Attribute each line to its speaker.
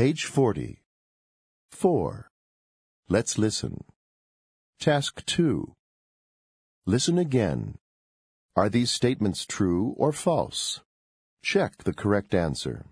Speaker 1: Page 40. 4. Let's listen. Task 2. Listen again. Are these statements true or false? Check the correct answer.